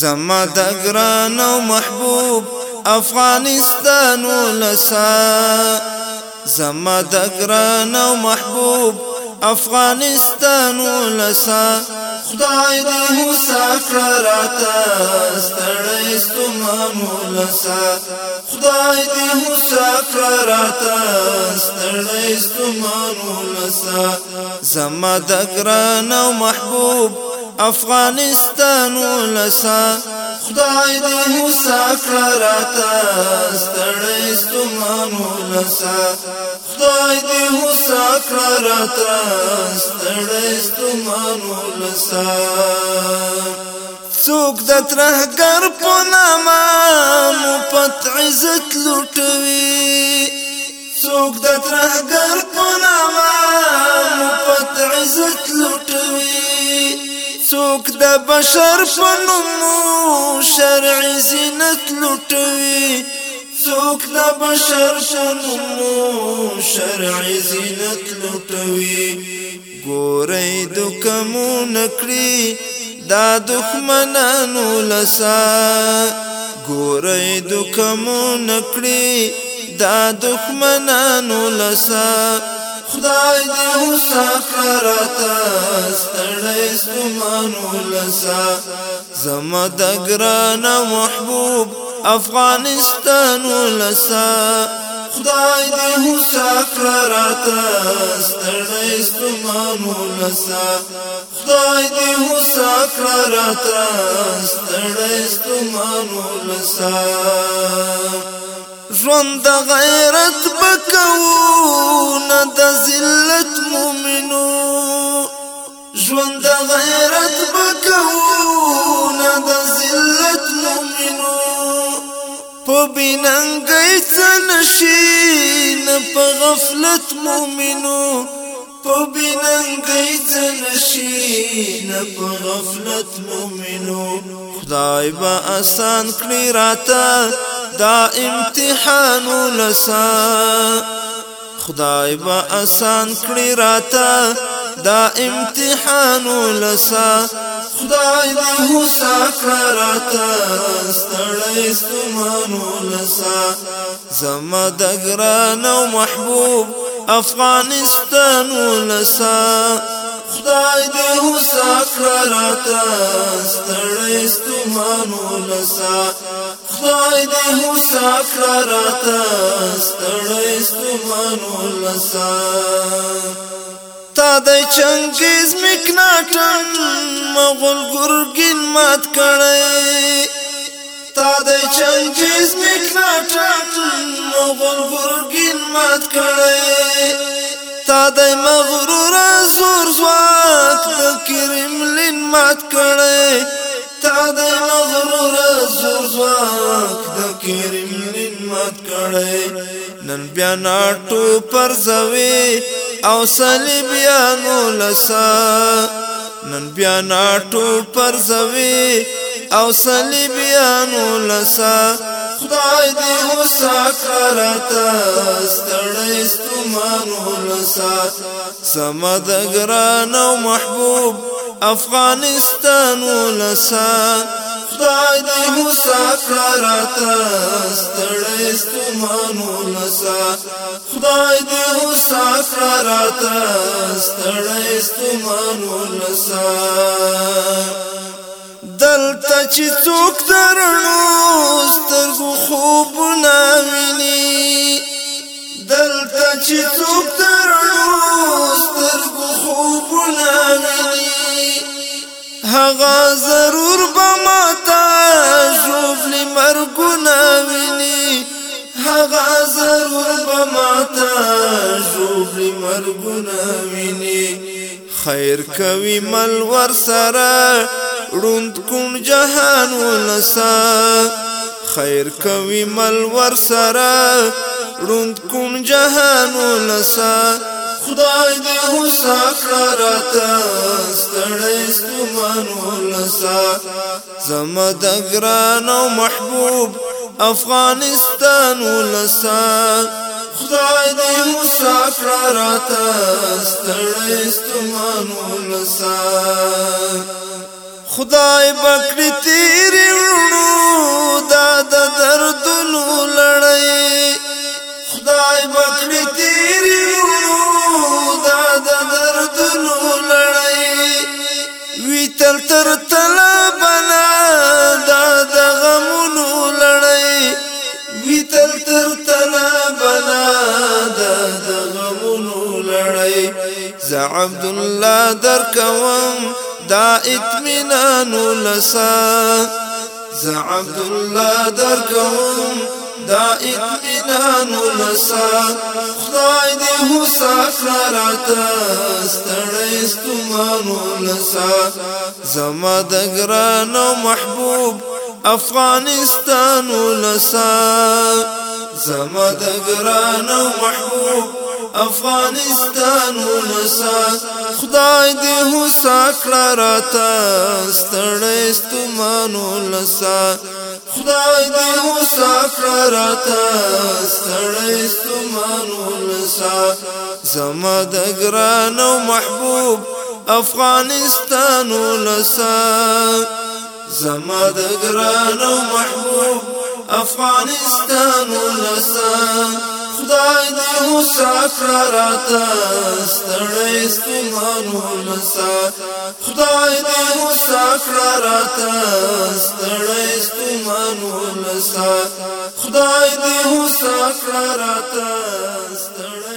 زما د ګران او محبوب افغانستان ولسا زما د ګران او محبوب افغانستان ولسا خدای دې مسافر راته ستړی ستومان ولسا خدای دې مسافر راته ستړی ستومان ولسا زما د ګران او محبوب افغانستان ولسا خدای دې مسافر راته ستړې ستومان ولسا خدای دې مسافر راته ستړې ستومان ولسا څوک د ترهګر په نامه مفت عزت لوټوي څوک د ترهګر په نامه مفت عزت لوټوي څوک د بشر فنمو شرع زینت لټوي څوک د بشر فنمو شرع زینت لټوي ګورې د کومو نکړي دا دښمنانو لسا ګورې د کومو نکړي دا دښمنانو لسا خدای دې مسافرات ستړی سمان ولسا زما د ګران محبوب افغانستان ولسا خدای دې مسافرات ستړی سمان ولسا خدای دې مسافرات ستړی سمان ولسا ژوند غیرت بکو د ذلت مومنو ژوند د غیرت بکو نه د ذلت مومنو په بیننګي څنشي نه په غفلت مومنو په بیننګي څنشي نه په غفلت مومنو خدای به آسان کړی راته دا امتحان لسا خدای با آسان کړی راته دا امتحان ولسا خدای دې هوسا کړتا ستړی سمان ولسا زما د ګران او محبوب افغانستان ولسا خدای دې هوسا کړتا ستړې ستمانو لسا خدای دې هوسا کړتا ستړې ستمانو لسا تا د چنګیز مکناټن مغول ګرګین مات کړې تا د چنګیز مکناټن مغول ګرګین مات کړې تا د مغرور زور زور مات کړي تا د مغرور زور ځواک د کریم نن مات کړي نن بیا ناټو پر زوي او صلیب یا نو لسا نن بیا ناټو پر زوي او صلیب یا نو لسا خدای دې وسا کرتا ستړې ستمانو لسا سمد ګران او محبوب افغانستان ولسان خدای دې مسافر راته ستړې ستمان ولسان خدای دې مسافر راته ستړې ستمان ولسان دلته چې څوک درنو سترګو خوب نامینی دلته چې څوک هغه ضرور به ماتا شوفلی مرګونه ویني هغه ضرور به ماتا شوفلی مرګونه ویني خیر کوي مل ور سره روند کوم جهان ولسا خیر کوي مل ور سره روند کوم جهان ولسا خدای دې هوسا کرات ستړې ستمن ولسا زما د ګران او محبوب افغانستان ولسا خدای دې هوسا کرات ستړې ستمن ولسا خدای بکړې تیرې ورونو ویل تر تلا بنا دا د غمونو لړۍ ویل تر تلا بنا دا د غمونو لړۍ ز عبد الله در کوم دا اطمینان لسا ز عبد الله در کوم دا اطمینان ولسا خدای دې هوسا کړاتا ستړې ستمان ولسا زما د ګران محبوب افغانستان ولسا زما د ګران محبوب افغانستان ولسا خدای دې هوسا کړاتا ستړې ستمان ولسا خدای دې وسکرات ستړی ستمان ولسا زما د ګران او محبوب افغانستان ولسا زما د ګران او محبوب افغانستان ولسا خدای دې مسافرات ستړې ستمانو مسا خدای دې مسافرات ستړې ستمانو مسا خدای دې مسافرات ستړې